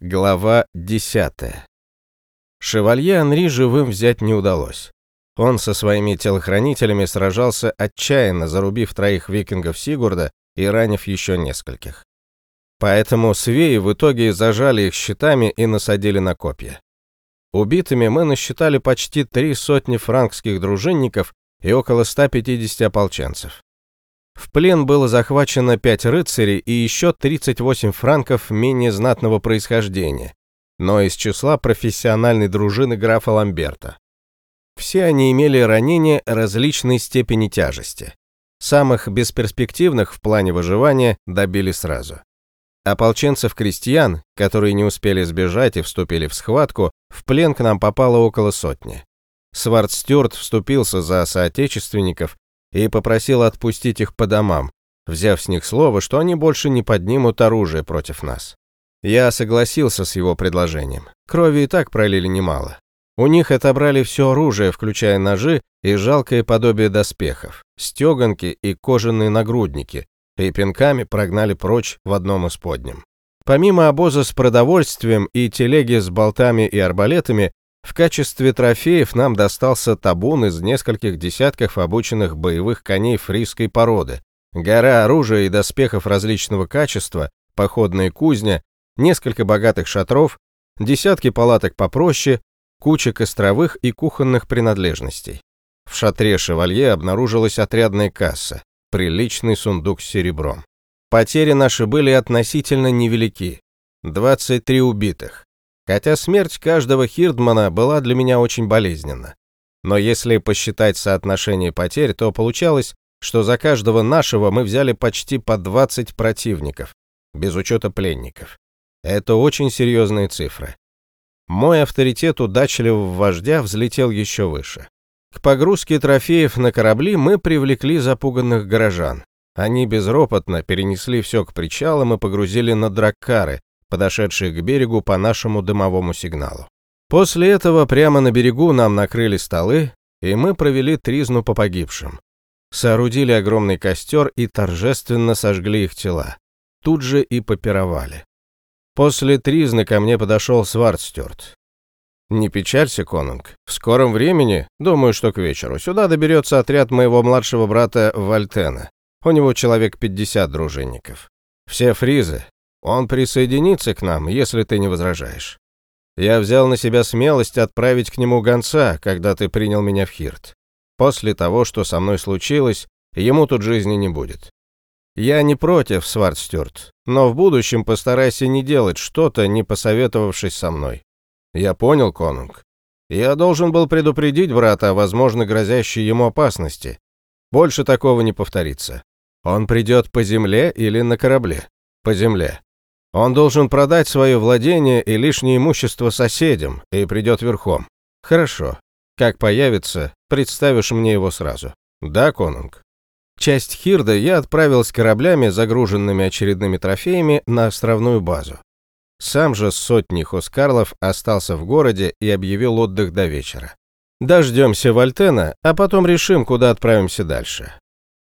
Глава 10. Шевалье Анри живым взять не удалось. Он со своими телохранителями сражался отчаянно, зарубив троих викингов Сигурда и ранив еще нескольких. Поэтому свеи в итоге зажали их щитами и насадили на копья. Убитыми мы насчитали почти три сотни франкских дружинников и около 150 ополченцев. В плен было захвачено пять рыцарей и еще 38 франков менее знатного происхождения, но из числа профессиональной дружины графа Ламберта. Все они имели ранения различной степени тяжести. Самых бесперспективных в плане выживания добили сразу. Ополченцев-крестьян, которые не успели сбежать и вступили в схватку, в плен к нам попало около сотни. Свардстюарт вступился за соотечественников и попросил отпустить их по домам, взяв с них слово, что они больше не поднимут оружие против нас. Я согласился с его предложением. Крови и так пролили немало. У них отобрали все оружие, включая ножи и жалкое подобие доспехов, стеганки и кожаные нагрудники, и пинками прогнали прочь в одном из подним. Помимо обоза с продовольствием и телеги с болтами и арбалетами, в качестве трофеев нам достался табун из нескольких десятков обученных боевых коней фрисской породы, гора оружия и доспехов различного качества, походная кузня, несколько богатых шатров, десятки палаток попроще, куча костровых и кухонных принадлежностей. В шатре шевалье обнаружилась отрядная касса, приличный сундук с серебром. Потери наши были относительно невелики. 23 убитых, Хотя смерть каждого Хирдмана была для меня очень болезненна. Но если посчитать соотношение потерь, то получалось, что за каждого нашего мы взяли почти по 20 противников, без учета пленников. Это очень серьезные цифры. Мой авторитет удачливого вождя взлетел еще выше. К погрузке трофеев на корабли мы привлекли запуганных горожан. Они безропотно перенесли все к причалам и погрузили на драккары, подошедших к берегу по нашему дымовому сигналу. После этого прямо на берегу нам накрыли столы, и мы провели тризну по погибшим. Соорудили огромный костер и торжественно сожгли их тела. Тут же и попировали. После тризны ко мне подошел Свардстюарт. «Не печалься, Конунг. В скором времени, думаю, что к вечеру, сюда доберется отряд моего младшего брата Вальтена. У него человек 50 дружинников. Все фризы, он присоединится к нам, если ты не возражаешь. Я взял на себя смелость отправить к нему гонца, когда ты принял меня в Хирт. После того, что со мной случилось, ему тут жизни не будет. Я не против, Свардстюрт, но в будущем постарайся не делать что-то, не посоветовавшись со мной. Я понял, Конунг. Я должен был предупредить брата о возможно грозящей ему опасности. Больше такого не повторится. Он придет по земле или на корабле? По земле. Он должен продать свое владение и лишнее имущество соседям и придет верхом. Хорошо. Как появится, представишь мне его сразу. Да, Конунг? Часть Хирда я отправил с кораблями, загруженными очередными трофеями, на островную базу. Сам же с сотней хускарлов остался в городе и объявил отдых до вечера. Дождемся Вальтена, а потом решим, куда отправимся дальше.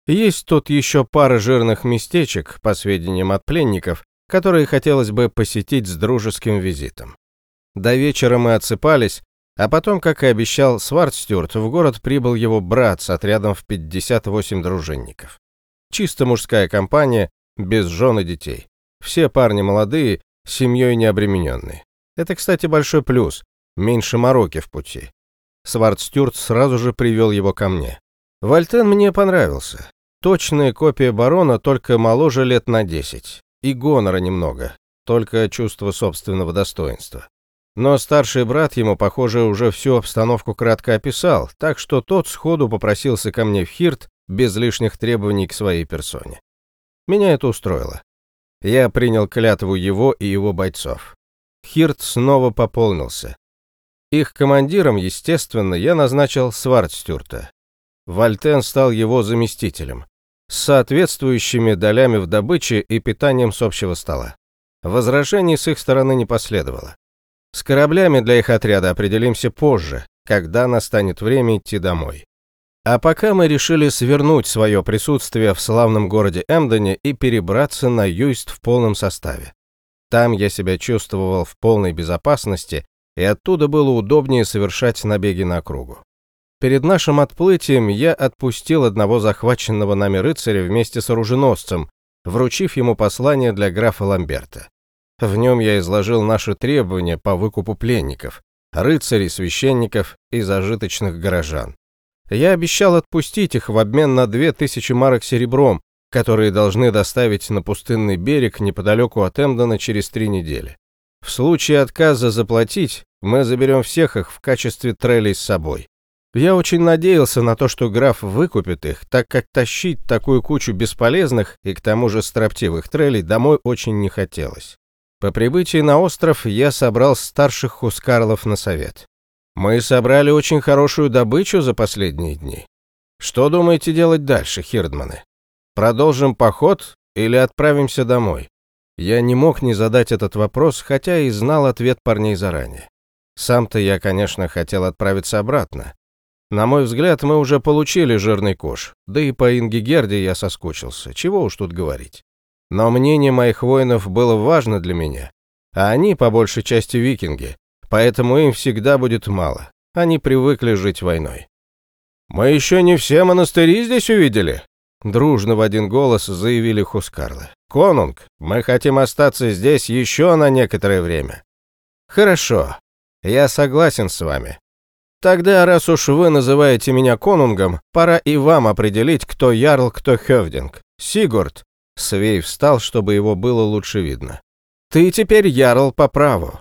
Есть тут еще пара жирных местечек, по сведениям от пленников, которые хотелось бы посетить с дружеским визитом. До вечера мы отсыпались, а потом, как и обещал Свардстюарт, в город прибыл его брат с отрядом в 58 дружинников. Чисто мужская компания, без жен и детей. Все парни молодые, семьей не обремененные. Это, кстати, большой плюс, меньше мороки в пути. Свардстюарт сразу же привел его ко мне. Вальтен мне понравился. Точная копия барона, только моложе лет на 10 и гонора немного, только чувство собственного достоинства. Но старший брат ему, похоже, уже всю обстановку кратко описал, так что тот сходу попросился ко мне в Хирт без лишних требований к своей персоне. Меня это устроило. Я принял клятву его и его бойцов. Хирт снова пополнился. Их командиром, естественно, я назначил Свардстюрта. Вальтен стал его заместителем с соответствующими долями в добыче и питанием с общего стола. Возражений с их стороны не последовало. С кораблями для их отряда определимся позже, когда настанет время идти домой. А пока мы решили свернуть свое присутствие в славном городе Эмдоне и перебраться на Юйст в полном составе. Там я себя чувствовал в полной безопасности, и оттуда было удобнее совершать набеги на округу. Перед нашим отплытием я отпустил одного захваченного нами рыцаря вместе с оруженосцем, вручив ему послание для графа Ламберта. В нем я изложил наши требования по выкупу пленников, рыцарей, священников и зажиточных горожан. Я обещал отпустить их в обмен на две тысячи марок серебром, которые должны доставить на пустынный берег неподалеку от Эмдена через три недели. В случае отказа заплатить, мы заберем всех их в качестве трелей с собой. Я очень надеялся на то, что граф выкупит их, так как тащить такую кучу бесполезных и к тому же строптивых трелей домой очень не хотелось. По прибытии на остров я собрал старших хускарлов на совет. Мы собрали очень хорошую добычу за последние дни. Что думаете делать дальше, хирдманы? Продолжим поход или отправимся домой? Я не мог не задать этот вопрос, хотя и знал ответ парней заранее. Сам-то я, конечно, хотел отправиться обратно. На мой взгляд, мы уже получили жирный кош, да и по Ингигерде я соскучился, чего уж тут говорить. Но мнение моих воинов было важно для меня, а они, по большей части, викинги, поэтому им всегда будет мало. Они привыкли жить войной. «Мы еще не все монастыри здесь увидели», — дружно в один голос заявили Хускарлы. «Конунг, мы хотим остаться здесь еще на некоторое время». «Хорошо, я согласен с вами. Тогда, раз уж вы называете меня конунгом, пора и вам определить, кто ярл, кто хевдинг. Сигурд, Свей встал, чтобы его было лучше видно. «Ты теперь ярл по праву».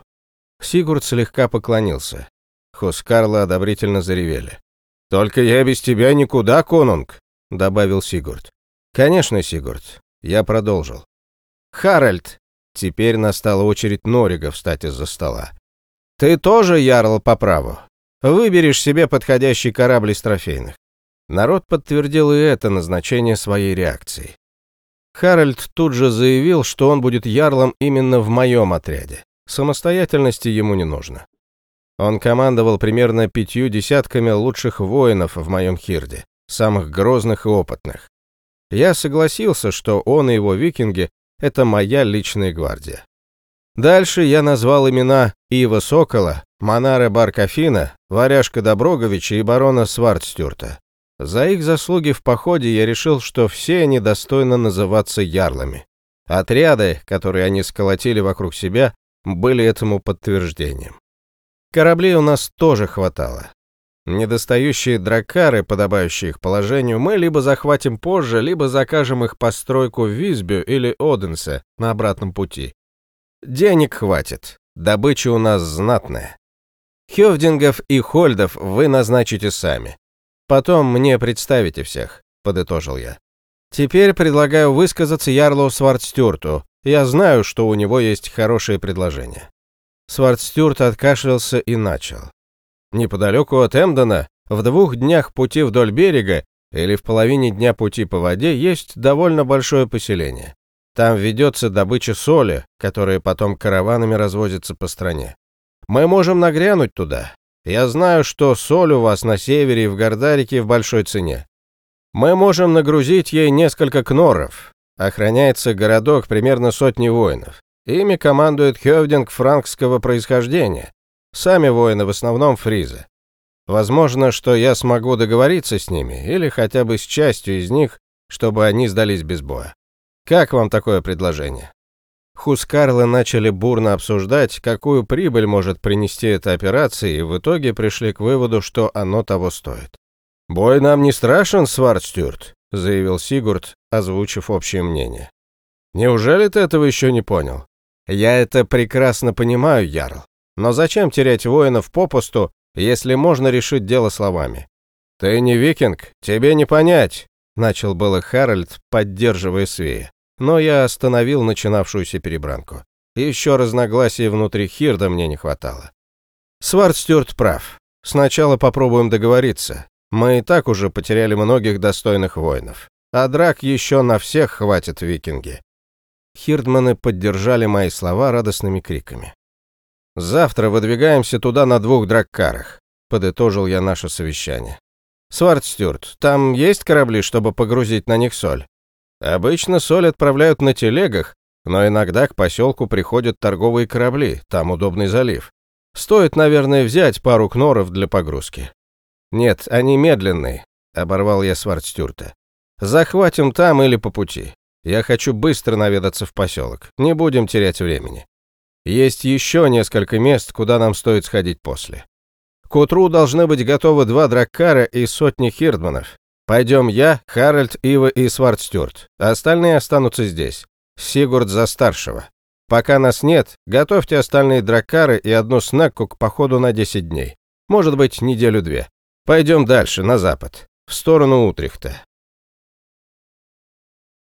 Сигурд слегка поклонился. Хускарлы одобрительно заревели. «Только я без тебя никуда, конунг», — добавил Сигурд. «Конечно, Сигурд». Я продолжил. «Харальд». Теперь настала очередь Норига встать из-за стола. «Ты тоже ярл по праву. Выберешь себе подходящий корабль из трофейных». Народ подтвердил и это назначение своей реакции. Харальд тут же заявил, что он будет ярлом именно в моем отряде. Самостоятельности ему не нужно. Он командовал примерно пятью десятками лучших воинов в моем хирде, самых грозных и опытных. Я согласился, что он и его викинги — это моя личная гвардия. Дальше я назвал имена Ива Сокола, Монара Баркафина, Варяжка Доброговича и барона Свардстюрта. За их заслуги в походе я решил, что все они достойны называться ярлами. Отряды, которые они сколотили вокруг себя, были этому подтверждением. Кораблей у нас тоже хватало. Недостающие дракары, подобающие их положению, мы либо захватим позже, либо закажем их постройку в Визбю или Оденсе на обратном пути. Денег хватит, добыча у нас знатная. Хевдингов и Хольдов вы назначите сами. Потом мне представите всех», — подытожил я. «Теперь предлагаю высказаться Ярлу Свардстюрту. Я знаю, что у него есть хорошие предложения». Свардстюрт откашлялся и начал. Неподалеку от Эмдена, в двух днях пути вдоль берега или в половине дня пути по воде есть довольно большое поселение. Там ведется добыча соли, которая потом караванами развозится по стране. Мы можем нагрянуть туда, я знаю, что соль у вас на севере и в Гордарике в большой цене. Мы можем нагрузить ей несколько кноров. Охраняется городок примерно сотни воинов. Ими командует Хевдинг франкского происхождения. Сами воины в основном фризы. Возможно, что я смогу договориться с ними, или хотя бы с частью из них, чтобы они сдались без боя. Как вам такое предложение? Хускарлы начали бурно обсуждать, какую прибыль может принести эта операция, и в итоге пришли к выводу, что оно того стоит. «Бой нам не страшен, Свардстюрт», — заявил Сигурд, озвучив общее мнение. «Неужели ты этого еще не понял? Я это прекрасно понимаю, Ярл. Но зачем терять воинов попусту, если можно решить дело словами? Ты не викинг, тебе не понять», — начал было Харальд, поддерживая Свея но я остановил начинавшуюся перебранку. Еще разногласий внутри Хирда мне не хватало. Свардстюрт прав. Сначала попробуем договориться. Мы и так уже потеряли многих достойных воинов. А драк еще на всех хватит викинги. Хирдманы поддержали мои слова радостными криками. «Завтра выдвигаемся туда на двух драккарах», — подытожил я наше совещание. «Свардстюрт, там есть корабли, чтобы погрузить на них соль?» Обычно соль отправляют на телегах, Но иногда к поселку приходят торговые корабли, там удобный залив. Стоит, наверное, взять пару кноров для погрузки. Нет, они медленные, оборвал я Свардстюрта. Захватим там или по пути. Я хочу быстро наведаться в поселок. Не будем терять времени. Есть еще несколько мест, куда нам стоит сходить после. К утру должны быть готовы два драккара и сотни хирдманов. Пойдем я, Харальд, Ива и Свардстюрт. Остальные останутся здесь. Сигурд за старшего. Пока нас нет, готовьте остальные драккары и одну снекку к походу на 10 дней. Может быть, неделю-две. Пойдем дальше, на запад, в сторону Утрихта.